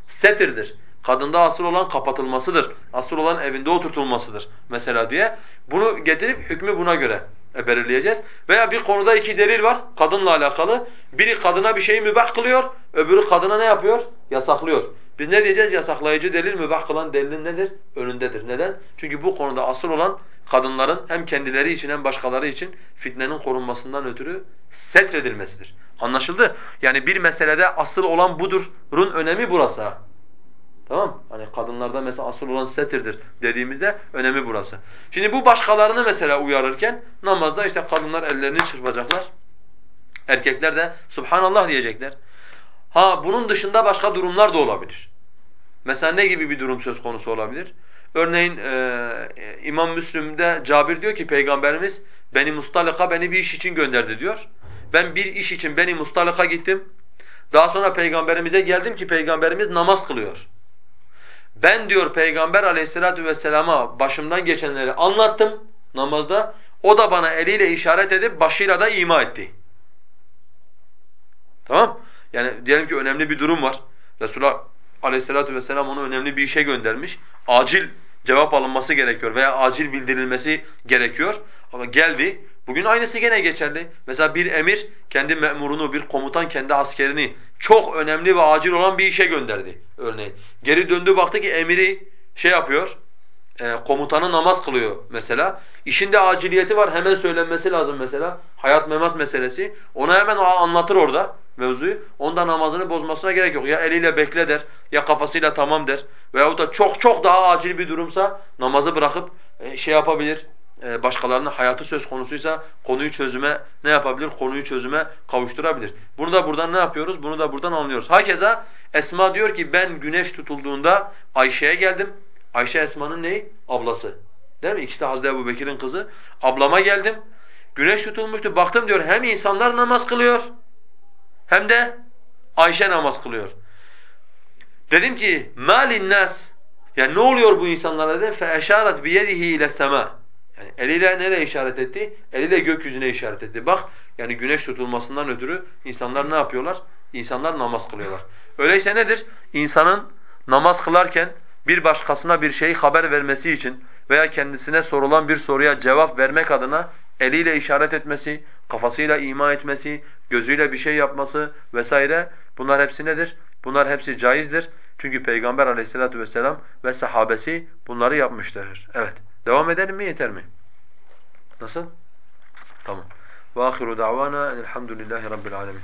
Setirdir. Kadında asıl olan kapatılmasıdır. Asıl olan evinde oturtulmasıdır mesela diye. Bunu getirip hükmü buna göre e, belirleyeceğiz. Veya bir konuda iki delil var kadınla alakalı. Biri kadına bir şeyi mübah kılıyor, öbürü kadına ne yapıyor? Yasaklıyor. Biz ne diyeceğiz? Yasaklayıcı delil mübah kılan delilin nedir? Önündedir. Neden? Çünkü bu konuda asıl olan kadınların hem kendileri için hem başkaları için fitnenin korunmasından ötürü setredilmesidir. Anlaşıldı? Yani bir meselede asıl olan budurun önemi burası. Tamam Hani kadınlarda mesela asıl olan setirdir dediğimizde önemi burası. Şimdi bu başkalarını mesela uyarırken namazda işte kadınlar ellerini çırpacaklar. Erkekler de subhanallah diyecekler. Ha bunun dışında başka durumlar da olabilir. Mesela ne gibi bir durum söz konusu olabilir? Örneğin e, İmam Müslim'de Cabir diyor ki Peygamberimiz beni Mustalika beni bir iş için gönderdi diyor. Ben bir iş için beni Mustalika gittim. Daha sonra Peygamberimize geldim ki Peygamberimiz namaz kılıyor. Ben diyor Peygamber aleyhissalatu vesselama başımdan geçenleri anlattım namazda. O da bana eliyle işaret edip başıyla da ima etti. Tamam? Yani diyelim ki önemli bir durum var. Resulullah aleyhissalatu vesselam onu önemli bir işe göndermiş. Acil cevap alınması gerekiyor veya acil bildirilmesi gerekiyor. Ama geldi. Bugün aynısı gene geçerli. Mesela bir emir kendi memurunu, bir komutan kendi askerini çok önemli ve acil olan bir işe gönderdi örneğin. Geri döndü baktı ki emiri şey yapıyor, e, komutanı namaz kılıyor mesela. İşinde aciliyeti var hemen söylenmesi lazım mesela. Hayat memat meselesi. Ona hemen anlatır orada mevzuyu. Onda namazını bozmasına gerek yok. Ya eliyle bekle der, ya kafasıyla tamam der. Veyahut da çok çok daha acil bir durumsa namazı bırakıp e, şey yapabilir, e, başkalarının hayatı söz konusuysa konuyu çözüme ne yapabilir? Konuyu çözüme kavuşturabilir. Bunu da buradan ne yapıyoruz? Bunu da buradan anlıyoruz. Hakeza Esma diyor ki ben güneş tutulduğunda Ayşe'ye geldim. Ayşe Esma'nın neyi? Ablası. Değil mi? İkisi de Hazreti Ebubekir'in kızı. Ablama geldim. Güneş tutulmuştu. Baktım diyor hem insanlar namaz kılıyor hem de Ayşe namaz kılıyor. Dedim ki malin nas yani ne oluyor bu insanlara dedim fe eşaret bi yedihi ile sema. Yani eliyle nereye işaret etti? Eliyle gökyüzüne işaret etti. Bak yani güneş tutulmasından ötürü insanlar ne yapıyorlar? İnsanlar namaz kılıyorlar. Öyleyse nedir? İnsanın namaz kılarken bir başkasına bir şeyi haber vermesi için veya kendisine sorulan bir soruya cevap vermek adına eliyle işaret etmesi, kafasıyla ima etmesi, gözüyle bir şey yapması vesaire bunlar hepsi nedir? Bunlar hepsi caizdir. Çünkü Peygamber aleyhissalatu vesselam ve sahabesi bunları yapmışlardır. Evet. Devam edelim mi yeter mi? Nasıl? Tamam. Ve ahiru davana elhamdülillahi rabbil alemin.